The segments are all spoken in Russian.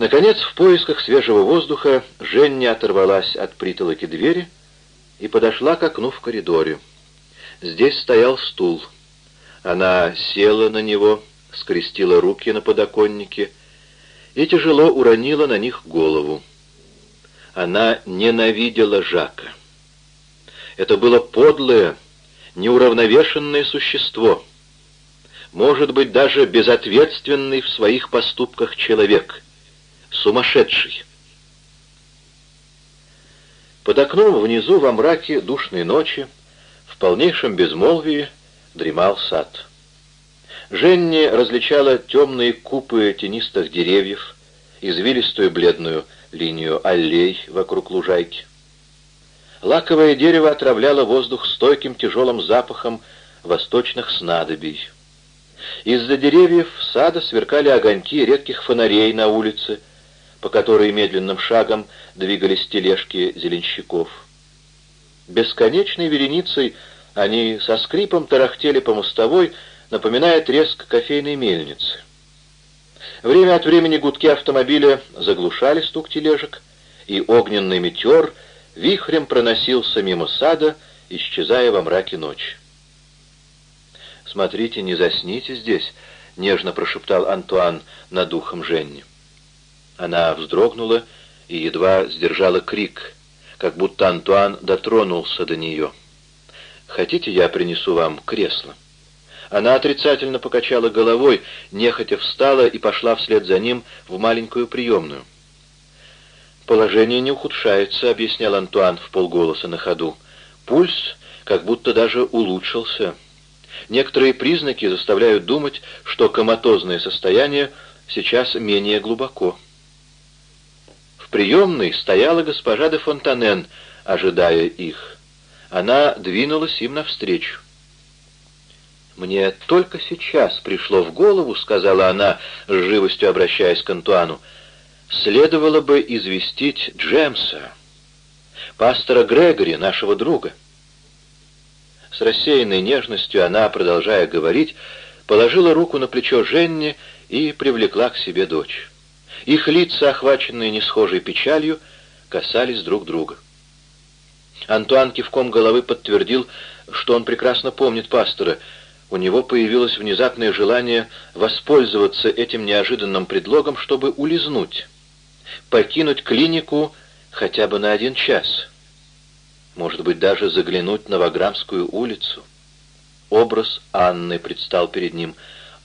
Наконец, в поисках свежего воздуха Женя оторвалась от притолоки двери и подошла к окну в коридоре. Здесь стоял стул. Она села на него, скрестила руки на подоконнике и тяжело уронила на них голову. Она ненавидела Жака. Это было подлое, неуравновешенное существо, может быть, даже безответственный в своих поступках человек, сумасшедший. Под окном внизу во мраке душной ночи, в полнейшем безмолвии, дремал сад. Женни различала темные купы тенистых деревьев, извилистую бледную линию аллей вокруг лужайки. Лаковое дерево отравляло воздух стойким тяжелым запахом восточных снадобий. Из-за деревьев сада сверкали огоньки редких фонарей на улице, по которой медленным шагом двигались тележки зеленщиков. Бесконечной вереницей они со скрипом тарахтели по мостовой, напоминая треск кофейной мельницы. Время от времени гудки автомобиля заглушали стук тележек, и огненный метеор вихрем проносился мимо сада, исчезая во мраке ночи. «Смотрите, не засните здесь», — нежно прошептал Антуан над духом Женни. Она вздрогнула и едва сдержала крик, как будто Антуан дотронулся до нее. «Хотите, я принесу вам кресло?» Она отрицательно покачала головой, нехотя встала и пошла вслед за ним в маленькую приемную. «Положение не ухудшается», — объяснял Антуан в полголоса на ходу. «Пульс как будто даже улучшился». Некоторые признаки заставляют думать, что коматозное состояние сейчас менее глубоко. Приемной стояла госпожа де Фонтанен, ожидая их. Она двинулась им навстречу. «Мне только сейчас пришло в голову, — сказала она, с живостью обращаясь к Антуану, — следовало бы известить Джемса, пастора Грегори, нашего друга». С рассеянной нежностью она, продолжая говорить, положила руку на плечо Женни и привлекла к себе дочь. Их лица, охваченные несхожей печалью, касались друг друга. Антуан кивком головы подтвердил, что он прекрасно помнит пастора. У него появилось внезапное желание воспользоваться этим неожиданным предлогом, чтобы улизнуть, покинуть клинику хотя бы на один час может быть, даже заглянуть на Ваграмскую улицу. Образ Анны предстал перед ним.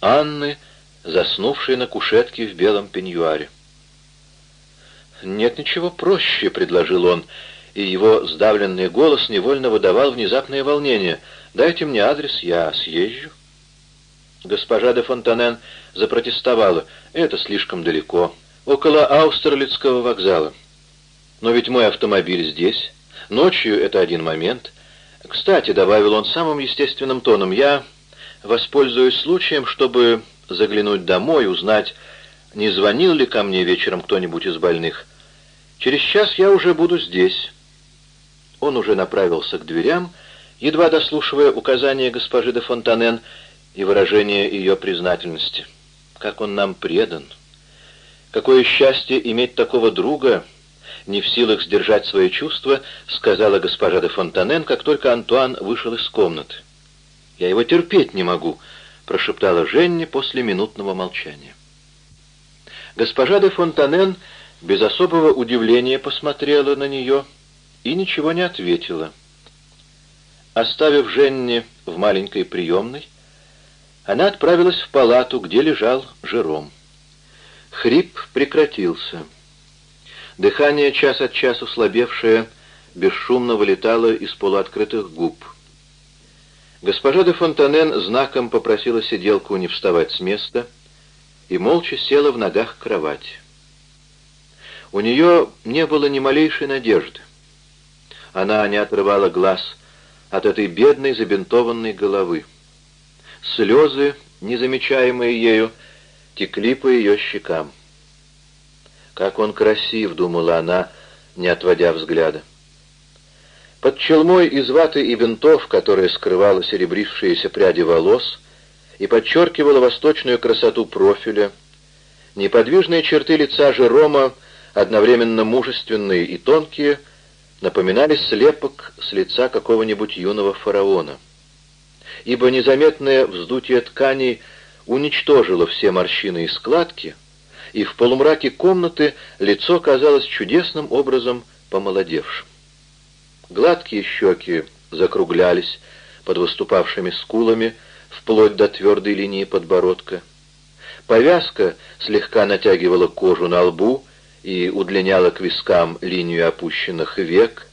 Анны, заснувшей на кушетке в белом пеньюаре. «Нет ничего проще», — предложил он, и его сдавленный голос невольно выдавал внезапное волнение. «Дайте мне адрес, я съезжу». Госпожа де Фонтанен запротестовала. «Это слишком далеко. Около Аустерлицкого вокзала. Но ведь мой автомобиль здесь». Ночью это один момент. Кстати, добавил он самым естественным тоном, я воспользуюсь случаем, чтобы заглянуть домой, узнать, не звонил ли ко мне вечером кто-нибудь из больных. Через час я уже буду здесь. Он уже направился к дверям, едва дослушивая указания госпожи де Фонтанен и выражение ее признательности. Как он нам предан! Какое счастье иметь такого друга, не в силах сдержать свои чувства, сказала госпожа де Фонтанен, как только Антуан вышел из комнаты. «Я его терпеть не могу», — прошептала Женни после минутного молчания. Госпожа де Фонтанен без особого удивления посмотрела на нее и ничего не ответила. Оставив Женни в маленькой приемной, она отправилась в палату, где лежал Жером. Хрип прекратился. Дыхание, час от часу слабевшее, бесшумно вылетало из полуоткрытых губ. Госпожа де Фонтанен знаком попросила сиделку не вставать с места и молча села в ногах кровати. У нее не было ни малейшей надежды. Она не отрывала глаз от этой бедной забинтованной головы. Слезы, незамечаемые ею, текли по ее щекам. «Как он красив!» — думала она, не отводя взгляда. Под челмой из ваты и бинтов, которая скрывала серебрившиеся пряди волос и подчеркивала восточную красоту профиля, Неподвижные черты лица Жерома, одновременно мужественные и тонкие, напоминали слепок с лица какого-нибудь юного фараона. Ибо незаметное вздутие тканей уничтожило все морщины и складки, и в полумраке комнаты лицо казалось чудесным образом помолодевшим. Гладкие щеки закруглялись под выступавшими скулами, вплоть до твердой линии подбородка. Повязка слегка натягивала кожу на лбу и удлиняла к вискам линию опущенных век.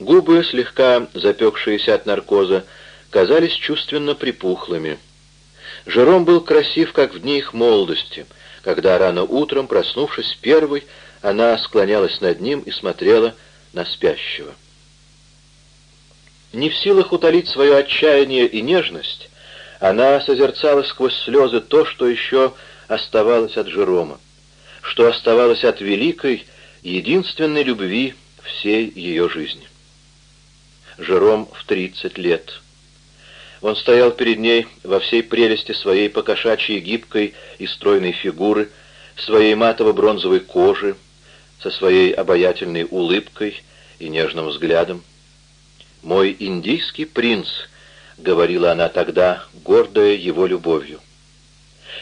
Губы, слегка запекшиеся от наркоза, казались чувственно припухлыми. Жером был красив, как в дни их молодости, когда рано утром, проснувшись первой, она склонялась над ним и смотрела на спящего. Не в силах утолить свое отчаяние и нежность, она созерцала сквозь слезы то, что еще оставалось от Жерома, что оставалось от великой, единственной любви всей ее жизни. Жером в тридцать лет. Он стоял перед ней во всей прелести своей покошачьей гибкой и стройной фигуры, своей матово-бронзовой кожи, со своей обаятельной улыбкой и нежным взглядом. «Мой индийский принц», — говорила она тогда, гордая его любовью.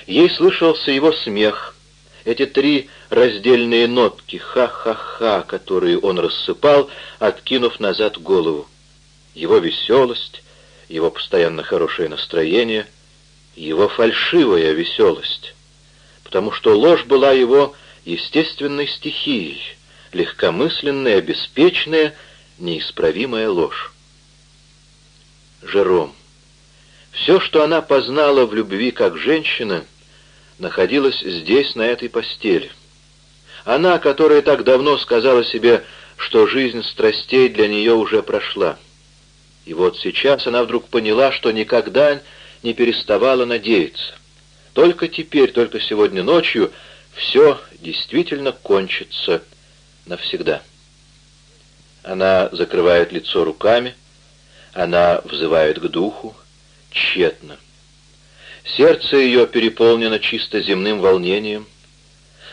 Ей слышался его смех, эти три раздельные нотки «ха-ха-ха», которые он рассыпал, откинув назад голову. Его веселость, его постоянно хорошее настроение, его фальшивая веселость, потому что ложь была его естественной стихией, легкомысленная, беспечная, неисправимая ложь. Жером. Все, что она познала в любви как женщина, находилось здесь, на этой постели. Она, которая так давно сказала себе, что жизнь страстей для нее уже прошла. И вот сейчас она вдруг поняла, что никогда не переставала надеяться. Только теперь, только сегодня ночью все действительно кончится навсегда. Она закрывает лицо руками, она взывает к духу, тщетно. Сердце ее переполнено чисто земным волнением.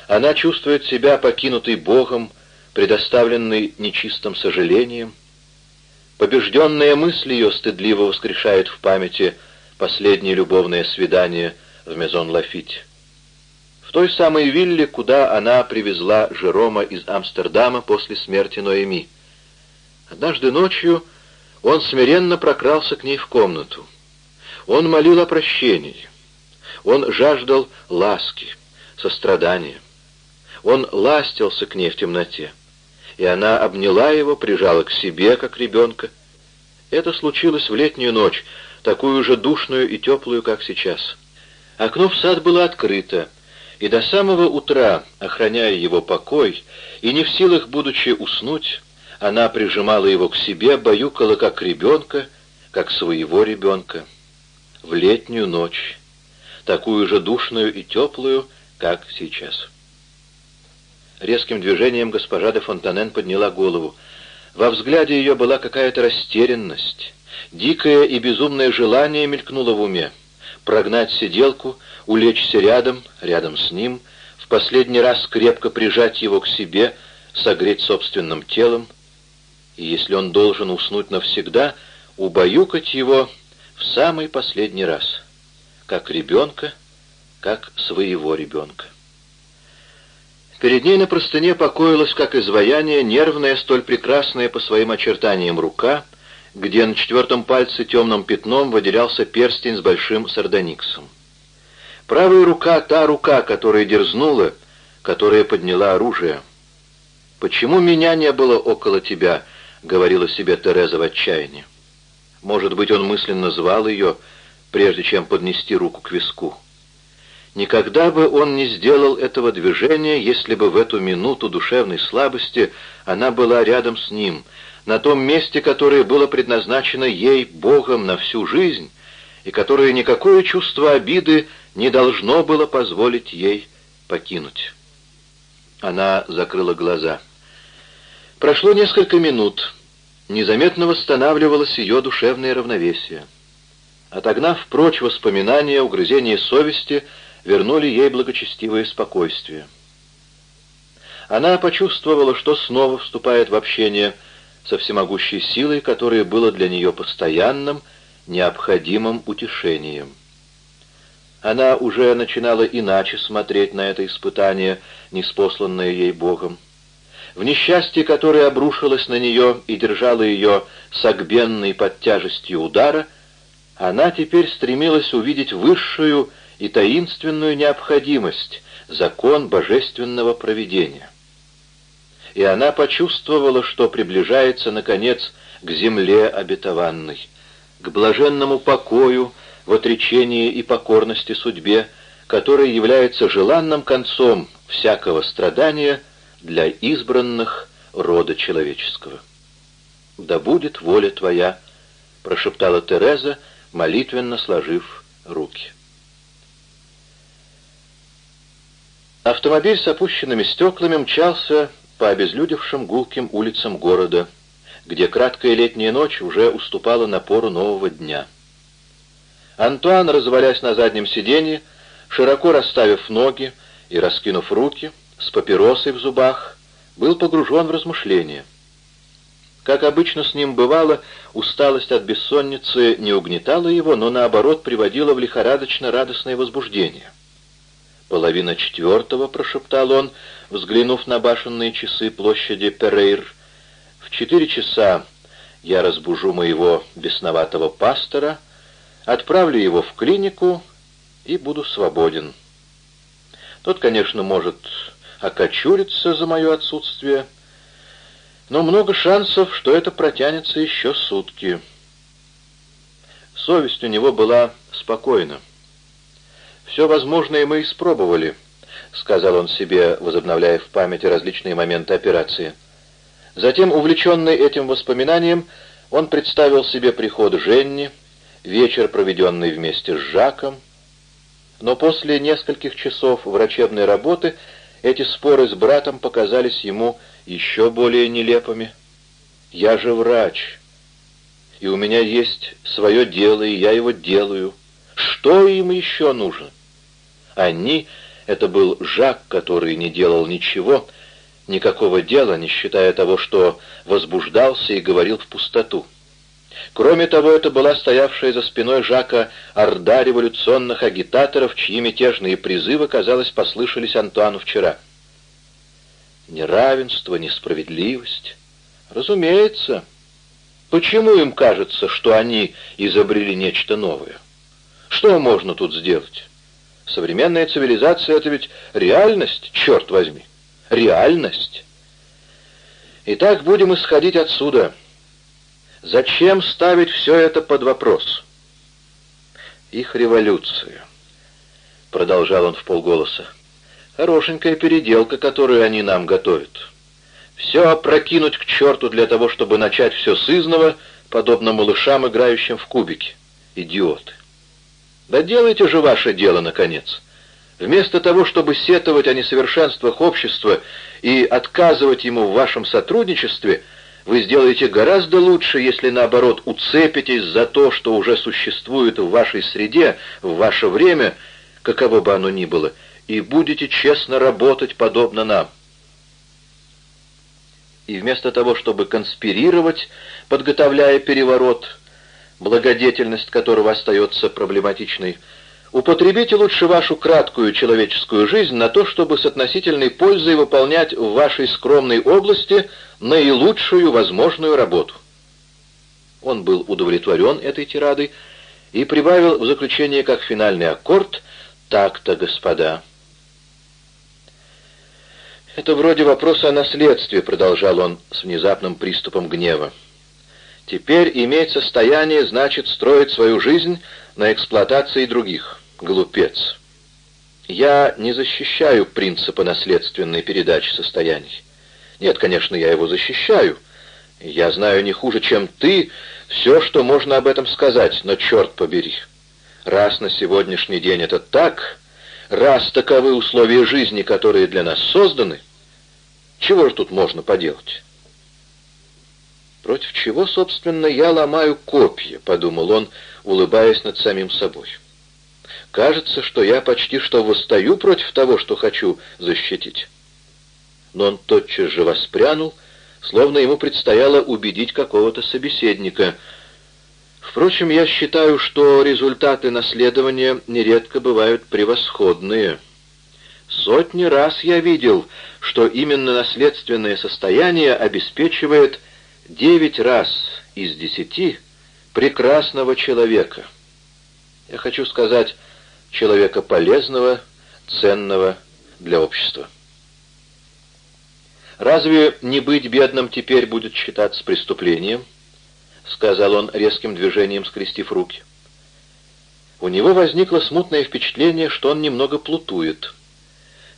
Она чувствует себя покинутой Богом, предоставленной нечистым сожалением. Побежденная мысль ее стыдливо воскрешает в памяти последнее любовное свидание в Мезон-Лафите. В той самой вилле, куда она привезла Жерома из Амстердама после смерти Ноэми. Однажды ночью он смиренно прокрался к ней в комнату. Он молил о прощении. Он жаждал ласки, сострадания. Он ластился к ней в темноте, и она обняла его, прижала к себе, как ребенка. Это случилось в летнюю ночь, такую же душную и теплую, как сейчас. Окно в сад было открыто, и до самого утра, охраняя его покой, и не в силах, будучи уснуть, она прижимала его к себе, баюкала как ребенка, как своего ребенка. В летнюю ночь, такую же душную и теплую, как сейчас. Резким движением госпожа де Фонтанен подняла голову. Во взгляде ее была какая-то растерянность. Дикое и безумное желание мелькнуло в уме. Прогнать сиделку, улечься рядом, рядом с ним, в последний раз крепко прижать его к себе, согреть собственным телом — и если он должен уснуть навсегда, убаюкать его в самый последний раз, как ребенка, как своего ребенка. Перед ней на простыне покоилась, как изваяние, нервная, столь прекрасная по своим очертаниям рука, где на четвертом пальце темным пятном выделялся перстень с большим сардониксом. Правая рука — та рука, которая дерзнула, которая подняла оружие. «Почему меня не было около тебя?» — говорила себе Тереза в отчаянии. Может быть, он мысленно звал ее, прежде чем поднести руку к виску. Никогда бы он не сделал этого движения, если бы в эту минуту душевной слабости она была рядом с ним, на том месте, которое было предназначено ей Богом на всю жизнь, и которое никакое чувство обиды не должно было позволить ей покинуть. Она закрыла глаза. Прошло несколько минут. Незаметно восстанавливалось ее душевное равновесие. Отогнав прочь воспоминания, угрызения совести, вернули ей благочестивое спокойствие. Она почувствовала, что снова вступает в общение со всемогущей силой, которое было для нее постоянным, необходимым утешением. Она уже начинала иначе смотреть на это испытание, неспосланное ей Богом. В несчастье, которое обрушилось на нее и держало ее согбенной под тяжестью удара, она теперь стремилась увидеть высшую и таинственную необходимость, закон божественного провидения. И она почувствовала, что приближается, наконец, к земле обетованной, к блаженному покою, в отречении и покорности судьбе, которая является желанным концом всякого страдания для избранных рода человеческого. «Да будет воля Твоя», — прошептала Тереза, молитвенно сложив руки. Автомобиль с опущенными стеклами мчался по обезлюдевшим гулким улицам города, где краткая летняя ночь уже уступала напору нового дня. Антуан, развалясь на заднем сиденье, широко расставив ноги и раскинув руки, с папиросой в зубах, был погружен в размышления. Как обычно с ним бывало, усталость от бессонницы не угнетала его, но наоборот приводила в лихорадочно-радостное возбуждение. «Половина четвертого», — прошептал он, взглянув на башенные часы площади Перейр. «В четыре часа я разбужу моего бесноватого пастора», — Отправлю его в клинику и буду свободен. Тот, конечно, может окочуриться за мое отсутствие, но много шансов, что это протянется еще сутки. Совесть у него была спокойна. «Все возможное мы испробовали», — сказал он себе, возобновляя в памяти различные моменты операции. Затем, увлеченный этим воспоминанием, он представил себе приход Женни, вечер, проведенный вместе с Жаком. Но после нескольких часов врачебной работы эти споры с братом показались ему еще более нелепыми. «Я же врач, и у меня есть свое дело, и я его делаю. Что им еще нужно?» Они — это был Жак, который не делал ничего, никакого дела, не считая того, что возбуждался и говорил в пустоту. Кроме того, это была стоявшая за спиной Жака орда революционных агитаторов, чьи мятежные призывы, казалось, послышались Антуану вчера. Неравенство, несправедливость. Разумеется. Почему им кажется, что они изобрели нечто новое? Что можно тут сделать? Современная цивилизация — это ведь реальность, черт возьми. Реальность. Итак, будем исходить отсюда — Зачем ставить все это под вопрос? Их революция, продолжал он в полголоса. Хорошенькая переделка, которую они нам готовят. Все опрокинуть к черту для того, чтобы начать все с изного, подобно малышам, играющим в кубики. Идиоты. Да делайте же ваше дело, наконец. Вместо того, чтобы сетовать о несовершенствах общества и отказывать ему в вашем сотрудничестве, вы сделаете гораздо лучше, если, наоборот, уцепитесь за то, что уже существует в вашей среде, в ваше время, каково бы оно ни было, и будете честно работать подобно нам. И вместо того, чтобы конспирировать, подготовляя переворот, благодетельность которого остается проблематичной, Употребите лучше вашу краткую человеческую жизнь на то, чтобы с относительной пользой выполнять в вашей скромной области наилучшую возможную работу. Он был удовлетворен этой тирадой и прибавил в заключение как финальный аккорд «Так-то, господа». «Это вроде вопроса о наследстве», — продолжал он с внезапным приступом гнева. «Теперь иметь состояние значит строить свою жизнь на эксплуатации других. Глупец. Я не защищаю принципа наследственной передачи состояний. Нет, конечно, я его защищаю. Я знаю не хуже, чем ты, все, что можно об этом сказать, но черт побери. Раз на сегодняшний день это так, раз таковы условия жизни, которые для нас созданы, чего же тут можно поделать? Против чего, собственно, я ломаю копья, подумал он, улыбаясь над самим собой. Кажется, что я почти что восстаю против того, что хочу защитить. Но он тотчас же воспрянул, словно ему предстояло убедить какого-то собеседника. Впрочем, я считаю, что результаты наследования нередко бывают превосходные. Сотни раз я видел, что именно наследственное состояние обеспечивает девять раз из десяти прекрасного человека. Я хочу сказать, человека полезного, ценного для общества. «Разве не быть бедным теперь будет считаться преступлением?» — сказал он резким движением, скрестив руки. У него возникло смутное впечатление, что он немного плутует.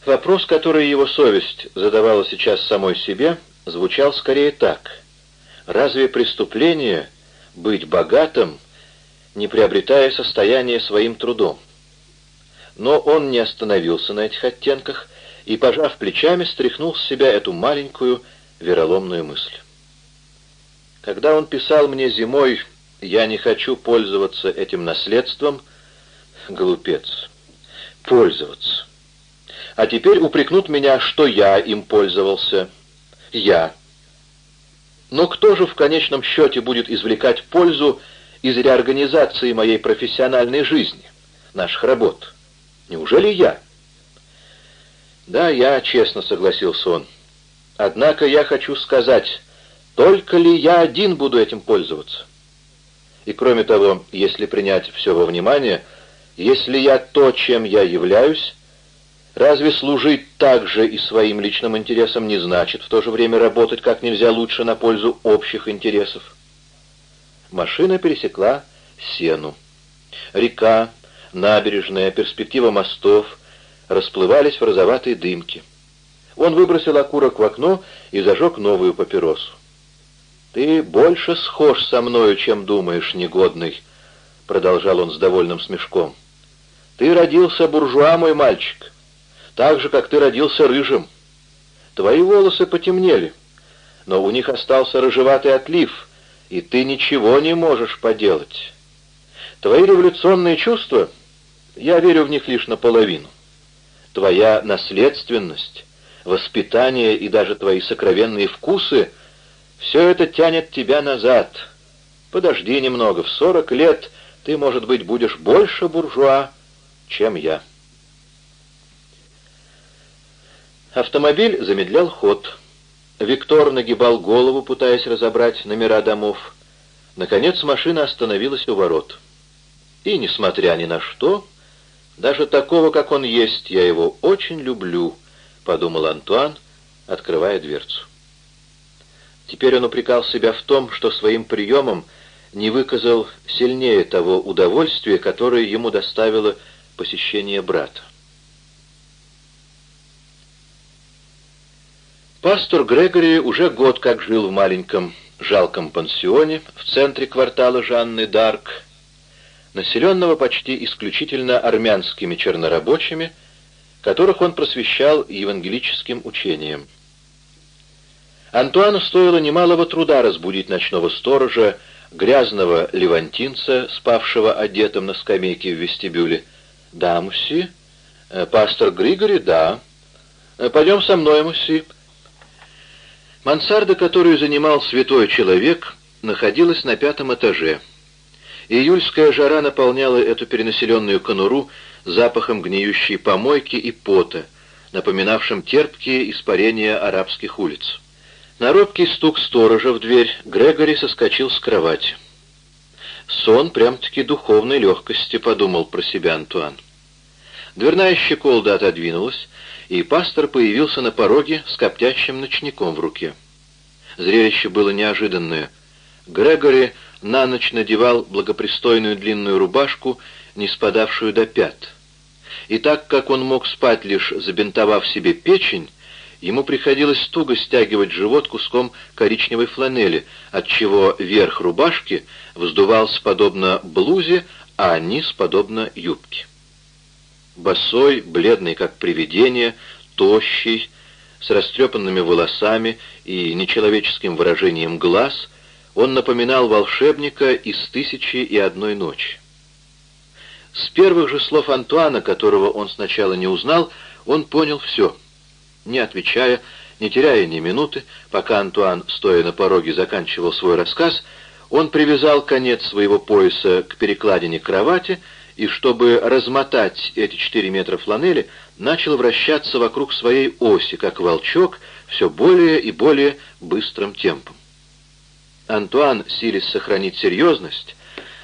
Вопрос, который его совесть задавала сейчас самой себе, звучал скорее так. «Разве преступление быть богатым, не приобретая состояние своим трудом?» Но он не остановился на этих оттенках и, пожав плечами, стряхнул с себя эту маленькую вероломную мысль. Когда он писал мне зимой «Я не хочу пользоваться этим наследством», глупец, пользоваться. А теперь упрекнут меня, что я им пользовался. Я. Но кто же в конечном счете будет извлекать пользу из реорганизации моей профессиональной жизни, наших работ? Неужели я? Да, я, честно согласился он. Однако я хочу сказать, только ли я один буду этим пользоваться? И кроме того, если принять все во внимание, если я то, чем я являюсь, разве служить также и своим личным интересам не значит в то же время работать как нельзя лучше на пользу общих интересов? Машина пересекла Сену. Река, набережная, перспектива мостов расплывались в розоватой дымке. Он выбросил окурок в окно и зажег новую папиросу. «Ты больше схож со мною, чем думаешь, негодный», — продолжал он с довольным смешком. «Ты родился буржуа, мой мальчик, так же, как ты родился рыжим. Твои волосы потемнели, но у них остался рыжеватый отлив, и ты ничего не можешь поделать. Твои революционные чувства я верю в них лишь наполовину. Твоя наследственность, воспитание и даже твои сокровенные вкусы — все это тянет тебя назад. Подожди немного, в сорок лет ты, может быть, будешь больше буржуа, чем я. Автомобиль замедлял ход. Виктор нагибал голову, пытаясь разобрать номера домов. Наконец машина остановилась у ворот. И, несмотря ни на что, даже такого, как он есть, я его очень люблю, — подумал Антуан, открывая дверцу. Теперь он упрекал себя в том, что своим приемом не выказал сильнее того удовольствия, которое ему доставило посещение брата. Пастор Грегори уже год как жил в маленьком жалком пансионе в центре квартала Жанны Дарк, населенного почти исключительно армянскими чернорабочими, которых он просвещал евангелическим учением. Антуану стоило немалого труда разбудить ночного сторожа, грязного левантинца, спавшего одетым на скамейке в вестибюле. «Да, муси?» э, «Пастор Григори?» «Да». «Э, «Пойдем со мной, муси». Мансарда, которую занимал святой человек, находилась на пятом этаже. Июльская жара наполняла эту перенаселенную конуру запахом гниющей помойки и пота, напоминавшим терпкие испарения арабских улиц. На робкий стук сторожа в дверь Грегори соскочил с кровати. «Сон прям-таки духовной легкости», — подумал про себя Антуан. Дверная щеколда отодвинулась, и пастор появился на пороге с коптящим ночником в руке. Зрелище было неожиданное. Грегори на ночь надевал благопристойную длинную рубашку, не спадавшую до пят. И так как он мог спать лишь забинтовав себе печень, Ему приходилось туго стягивать живот куском коричневой фланели, отчего верх рубашки вздувался подобно блузе, а низ подобно юбке. Босой, бледный как привидение, тощий, с растрепанными волосами и нечеловеческим выражением глаз, он напоминал волшебника из «Тысячи и одной ночи». С первых же слов Антуана, которого он сначала не узнал, он понял все. Не отвечая, не теряя ни минуты, пока Антуан, стоя на пороге, заканчивал свой рассказ, он привязал конец своего пояса к перекладине кровати и, чтобы размотать эти четыре метра фланели, начал вращаться вокруг своей оси, как волчок, все более и более быстрым темпом. Антуан, силясь сохранить серьезность,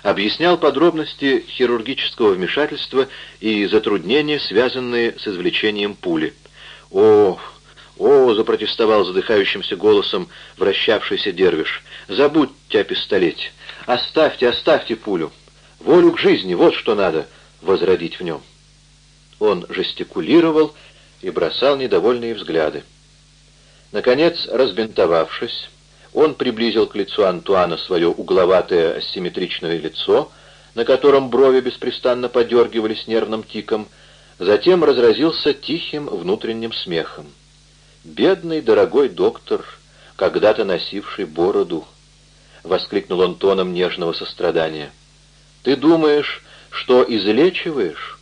объяснял подробности хирургического вмешательства и затруднения, связанные с извлечением пули. «О, о!» — запротестовал задыхающимся голосом вращавшийся дервиш. «Забудьте о пистолете! Оставьте, оставьте пулю! Волю к жизни — вот что надо возродить в нем!» Он жестикулировал и бросал недовольные взгляды. Наконец, разбинтовавшись, он приблизил к лицу Антуана свое угловатое асимметричное лицо, на котором брови беспрестанно подергивались нервным тиком, затем разразился тихим внутренним смехом. «Бедный дорогой доктор, когда-то носивший бороду!» — воскликнул он тоном нежного сострадания. «Ты думаешь, что излечиваешь?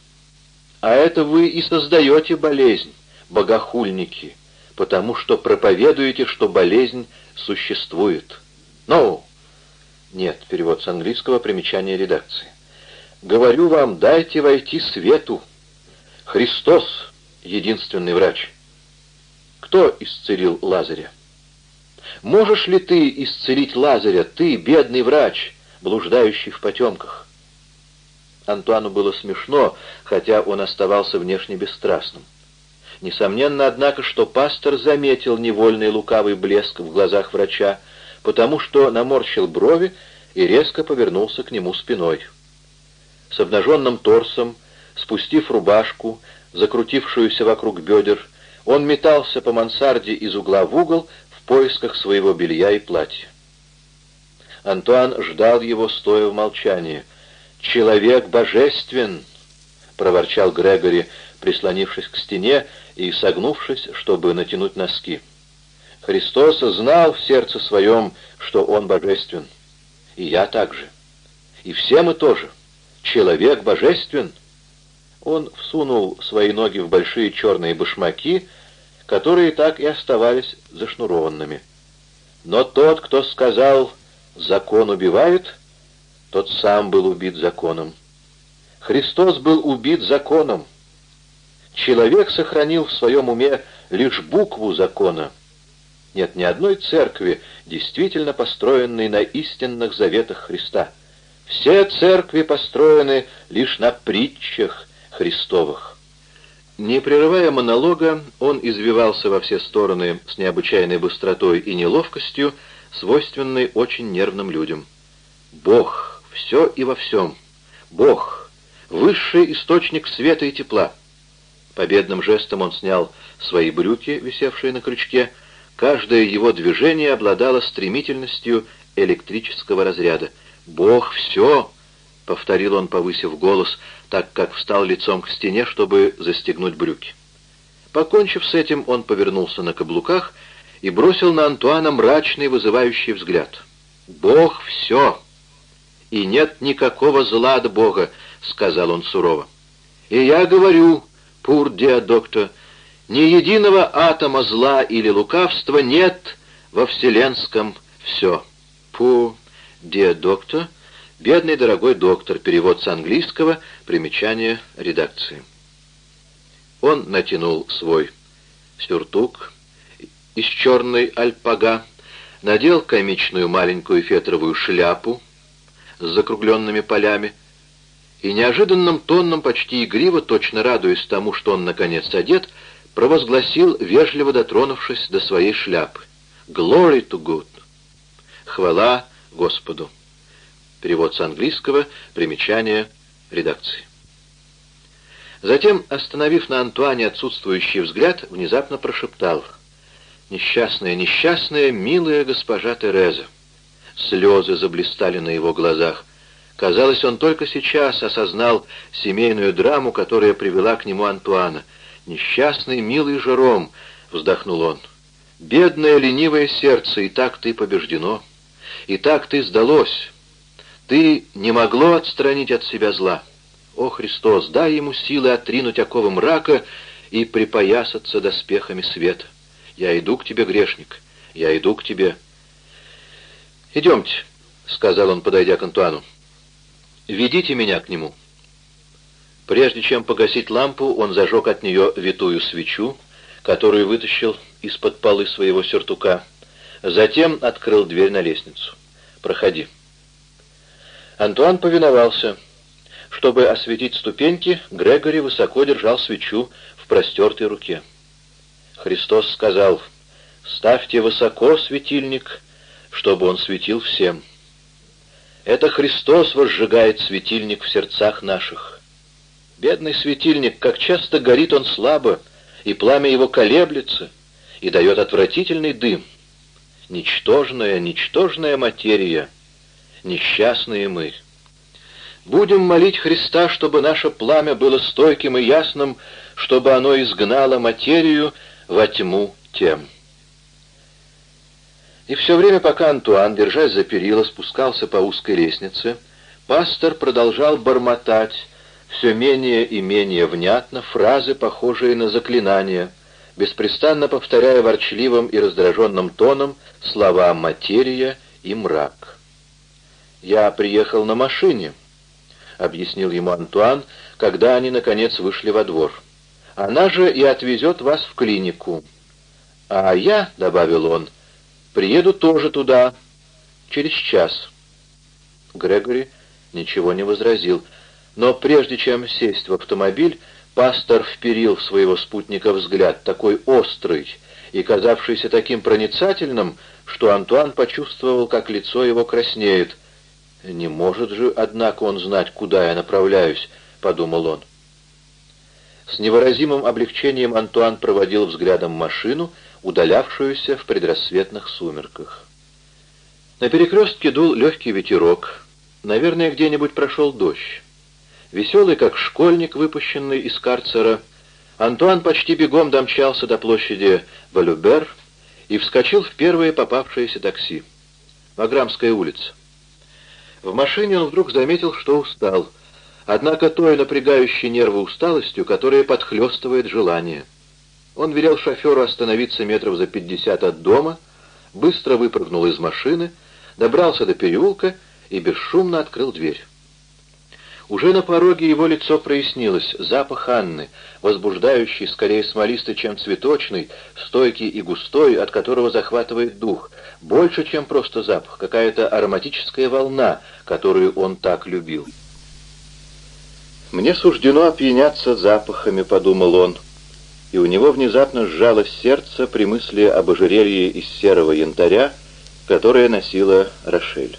А это вы и создаете болезнь, богохульники, потому что проповедуете, что болезнь существует. Ну, нет, перевод с английского, примечание редакции. Говорю вам, дайте войти свету. Христос — единственный врач. Кто исцелил Лазаря? Можешь ли ты исцелить Лазаря, ты, бедный врач, блуждающий в потемках? Антуану было смешно, хотя он оставался внешне бесстрастным. Несомненно, однако, что пастор заметил невольный лукавый блеск в глазах врача, потому что наморщил брови и резко повернулся к нему спиной. С обнаженным торсом, спустив рубашку, закрутившуюся вокруг бедер, он метался по мансарде из угла в угол в поисках своего белья и платья. Антуан ждал его, стоя в молчании. «Человек божествен!» — проворчал Грегори, прислонившись к стене и согнувшись, чтобы натянуть носки. Христос знал в сердце своем, что Он божествен. И я также. И все мы тоже. Человек божествен. Он всунул свои ноги в большие черные башмаки, которые так и оставались зашнурованными. Но тот, кто сказал «закон убивает», тот сам был убит законом. Христос был убит законом. Человек сохранил в своем уме лишь букву закона. Нет ни одной церкви, действительно построенной на истинных заветах Христа. Все церкви построены лишь на притчах Христовых. Не прерывая монолога, он извивался во все стороны с необычайной быстротой и неловкостью, свойственной очень нервным людям. Бог, все и во всем. Бог, высший источник света и тепла. Победным жестом он снял свои брюки, висевшие на крючке. Каждое его движение обладало стремительностью электрического разряда. «Бог все!» — повторил он, повысив голос, так как встал лицом к стене, чтобы застегнуть брюки. Покончив с этим, он повернулся на каблуках и бросил на Антуана мрачный вызывающий взгляд. «Бог все!» «И нет никакого зла от Бога», — сказал он сурово. «И я говорю, Пур диа доктор, ни единого атома зла или лукавства нет во вселенском все. Пур диа доктор, бедный дорогой доктор, перевод с английского, примечание редакции. Он натянул свой сюртук из черной альпага, надел комичную маленькую фетровую шляпу с закругленными полями, и неожиданным тоном, почти игриво, точно радуясь тому, что он наконец одет, провозгласил, вежливо дотронувшись до своей шляпы. «Glory to God!» «Хвала Господу!» Перевод с английского, примечание редакции. Затем, остановив на Антуане отсутствующий взгляд, внезапно прошептал «Несчастная, несчастная, милая госпожа Тереза!» Слезы заблистали на его глазах. Казалось, он только сейчас осознал семейную драму, которая привела к нему Антуана. «Несчастный, милый Жером!» — вздохнул он. «Бедное, ленивое сердце, и так ты побеждено. И так ты сдалось. Ты не могло отстранить от себя зла. О, Христос, дай ему силы отринуть оковы мрака и припоясаться доспехами света. Я иду к тебе, грешник, я иду к тебе. «Идемте», — сказал он, подойдя к Антуану. «Ведите меня к нему». Прежде чем погасить лампу, он зажег от нее витую свечу, которую вытащил из-под полы своего сюртука. Затем открыл дверь на лестницу. «Проходи». Антуан повиновался. Чтобы осветить ступеньки, Грегори высоко держал свечу в простертой руке. Христос сказал, «Ставьте высоко светильник, чтобы он светил всем». Это Христос возжигает светильник в сердцах наших. Бедный светильник, как часто горит он слабо, и пламя его колеблется, и дает отвратительный дым. Ничтожная, ничтожная материя, несчастные мы. Будем молить Христа, чтобы наше пламя было стойким и ясным, чтобы оно изгнало материю во тьму тем. И все время, пока Антуан, держась за перила, спускался по узкой лестнице, пастор продолжал бормотать, все менее и менее внятно, фразы, похожие на заклинания, беспрестанно повторяя ворчливым и раздраженным тоном слова «материя» и «мрак». «Я приехал на машине», — объяснил ему Антуан, когда они, наконец, вышли во двор. «Она же и отвезет вас в клинику». «А я», — добавил он, — Приеду тоже туда, через час». Грегори ничего не возразил, но прежде чем сесть в автомобиль, пастор вперил в своего спутника взгляд, такой острый и казавшийся таким проницательным, что Антуан почувствовал, как лицо его краснеет. «Не может же, однако, он знать, куда я направляюсь», — подумал он. С невыразимым облегчением Антуан проводил взглядом машину — удалявшуюся в предрассветных сумерках. На перекрестке дул легкий ветерок. Наверное, где-нибудь прошел дождь. Веселый, как школьник, выпущенный из карцера, Антуан почти бегом домчался до площади Валюбер и вскочил в первое попавшееся такси. Ваграмская улица. В машине он вдруг заметил, что устал, однако той напрягающей нервы усталостью, которая подхлестывает желание — он велел шоферу остановиться метров за пятьдесят от дома, быстро выпрыгнул из машины, добрался до переулка и бесшумно открыл дверь. Уже на пороге его лицо прояснилось. Запах Анны, возбуждающий, скорее смолистый, чем цветочный, стойкий и густой, от которого захватывает дух. Больше, чем просто запах, какая-то ароматическая волна, которую он так любил. «Мне суждено опьяняться запахами», — подумал он и у него внезапно сжалось сердце при мысли об ожерелье из серого янтаря, которое носила Рошель.